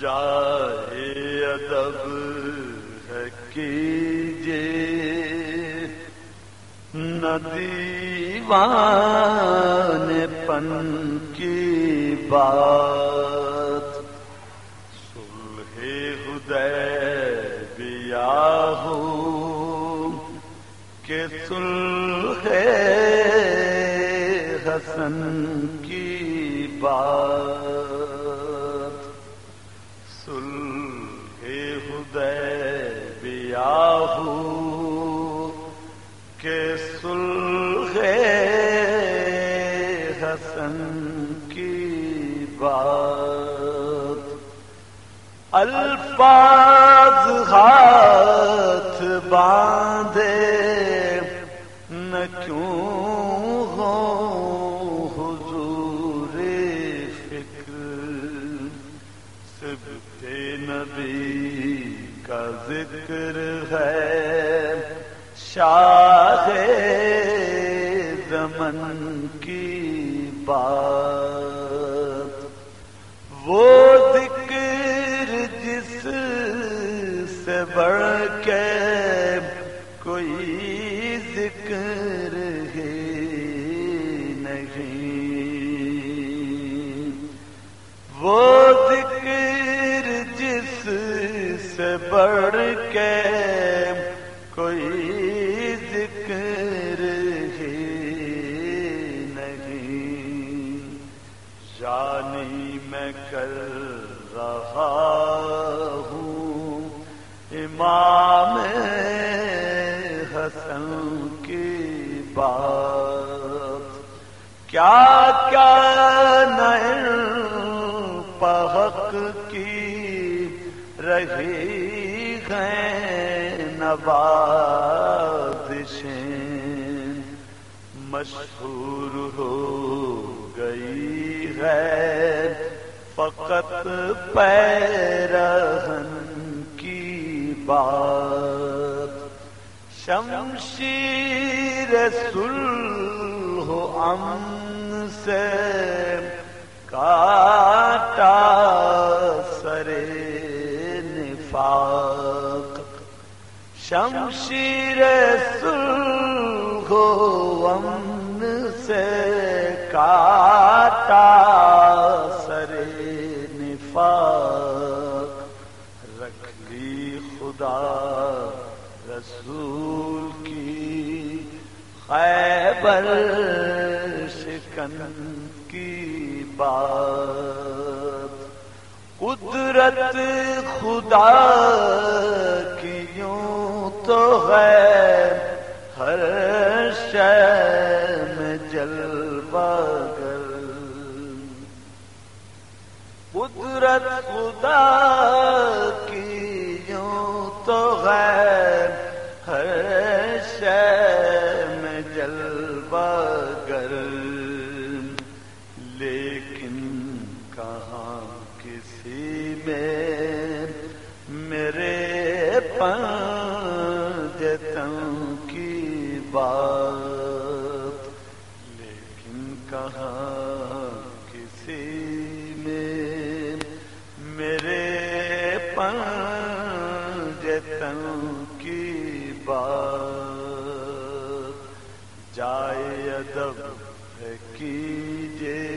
جائے ادب ہے کیجے ندیوان پن کی بات۔ سلح ہدے ہو کہ سلح حسن کی بات۔ کہ سلح حسن کی بات، الفاظ ہاتھ باندھے نہ کیوں ہو حضور فکر، سب نبی کا ذکر ہے۔ شاہ زمن کی بات۔ وہ ذکر جس سے بڑھ کے کوئی ذکر سے بڑھ کے کوئی ذکر ہے نہیں۔ جانی میں کر رہا ہوں امام حسن کی بات۔ کیا کیا رہی ہیں نوازشیں، مشہور ہو گئی ہے۔ فقط پیرہن کی بات۔ شمشیر سلح و امن سے کاٹا شمشیر سلح امن سے کاٹا سرے نفاق، رکھ لی خدا رسول کی خیبر شکن کی بات۔ قدرت خدا ہے ہر شے میں جلوہ گر قدرت خدا کی یوں تو ہے ہر شے میں جلوہ گر لیکن کہاں کسی میں میرے پنجتوں بات۔ لیکن کہاں کسی میں میرے پنجتوں کی بات۔ جائے ادب ہے کیجے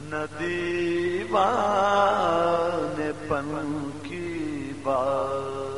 ندیوان پن کی بات۔